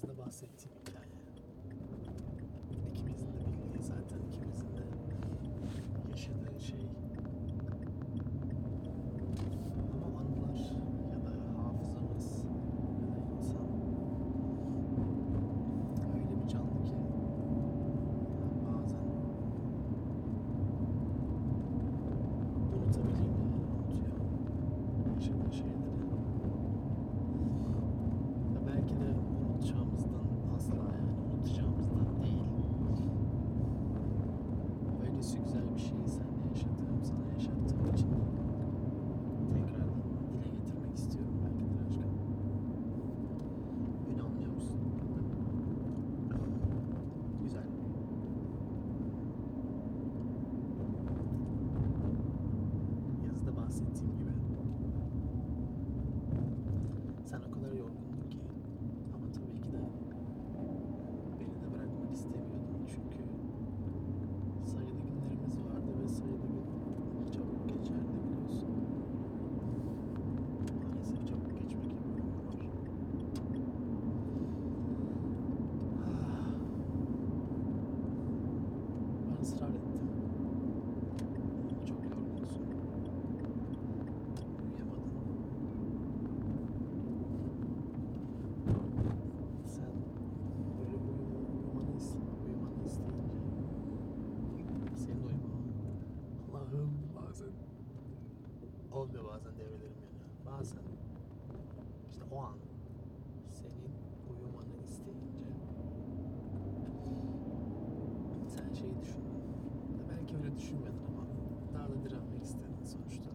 aslında bahsettiğim. estar düşünmedim ama daha da direnmek istedim sonuçta.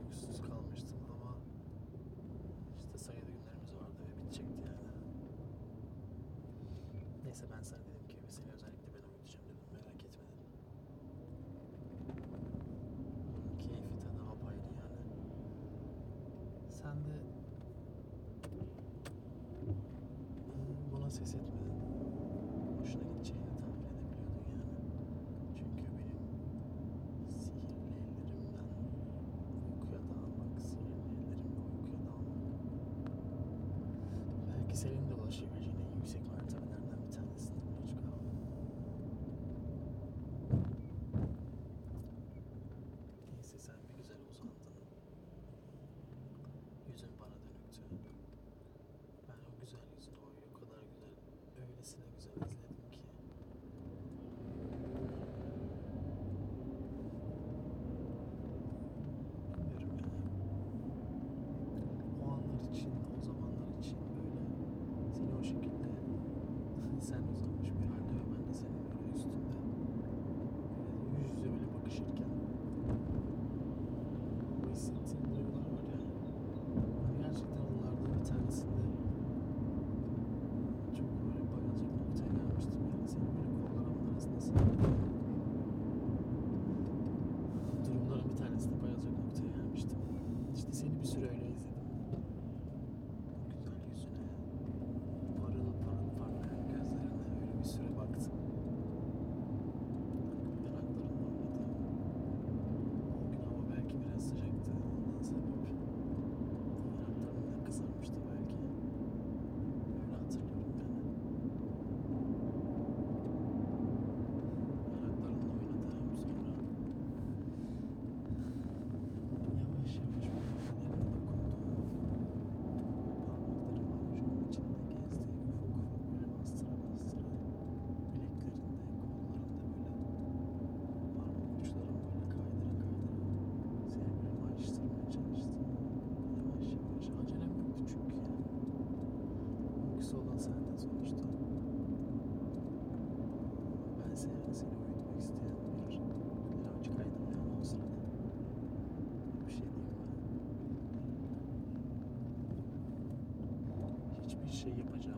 Uykusuz kalmıştım ama işte sayılı günlerimiz vardı ve bitecekti yani. Neyse ben sana dedim ki mesela özellikle ben uyutacağım dedim merak etme dedim. Keyfi tadı apayrı yani. Sen de buna ses etme 这也不是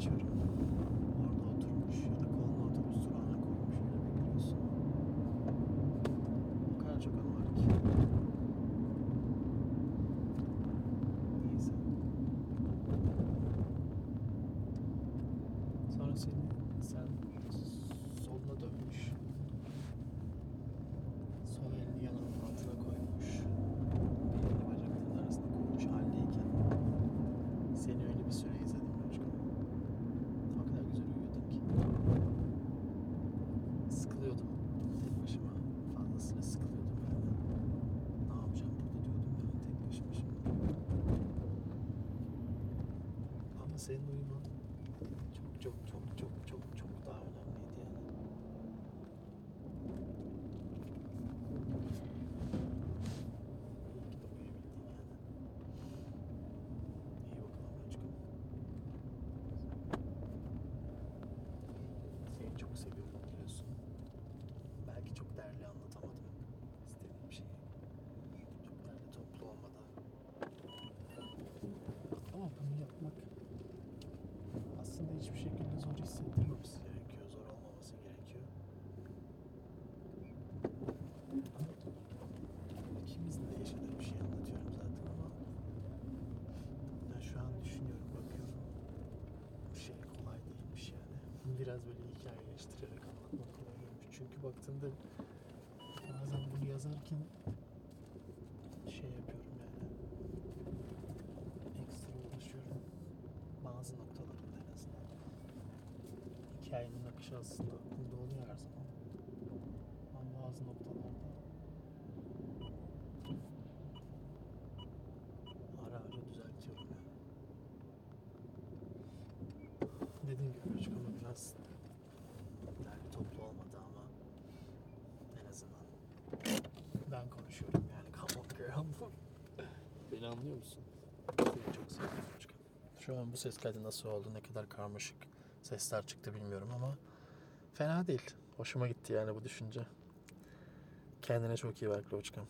Children. Ama senin uyuman çok çok çok çok çok çok daha önemliydi yani. İyi ki de uyuyabildin yani. İyi bakalım Loşkan. Seni çok seviyorum biliyorsun. Belki çok değerli anlatamadım istediğim şeyi. Çok değerli toplu olmadı. Ama bunu yapmak aslında hiçbir şekilde zor hissettirmemesi gerekiyor. Zor olmaması gerekiyor. Ama ikimizin de yaşadığı bir şey anlatıyorum zaten ama ben şu an düşünüyorum, bakıyorum. Bu şey kolay değilmiş yani. Biraz böyle hikayeleştirerek anlatmak kolay değilmiş. Çünkü baktığında bazen bunu yazarken şey yapıyorum yani. Ekstra uğraşıyorum. Bazı noktalarında en azından. Hikayenin akışı aslında aklımda oluyor her zaman. Ama bazı noktalarda biraz derli toplu olmadı ama en azından ben konuşuyorum yani come on girl. Beni anlıyor musun? Seni çok seviyorum küçük Şu an bu ses kaydı nasıl oldu, ne kadar karmaşık sesler çıktı bilmiyorum ama fena değil. Hoşuma gitti yani bu düşünce. Kendine çok iyi bak Loçkam.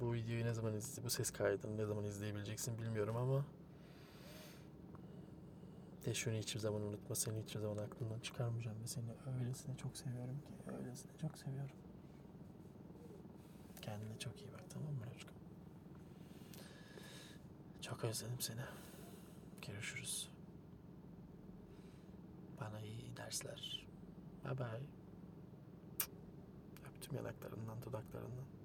Bu videoyu ne zaman izle, bu ses kaydını ne zaman izleyebileceksin bilmiyorum ama de şunu hiçbir zaman unutma. Seni hiçbir zaman aklımdan çıkarmayacağım ve seni öylesine çok seviyorum ki. Öylesine çok seviyorum. Kendine çok iyi bak tamam mı Loçkam? Çok özledim seni. Görüşürüz. Bana iyi dersler. Bye bye. Öptüm yanaklarından, dudaklarından.